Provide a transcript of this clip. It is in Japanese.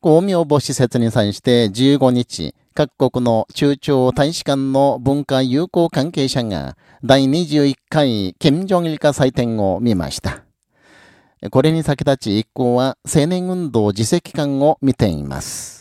公明母施設に際して15日、各国の中朝大使館の文化友好関係者が第21回金正日化祭典を見ました。これに先立ち一行は青年運動自責館を見ています。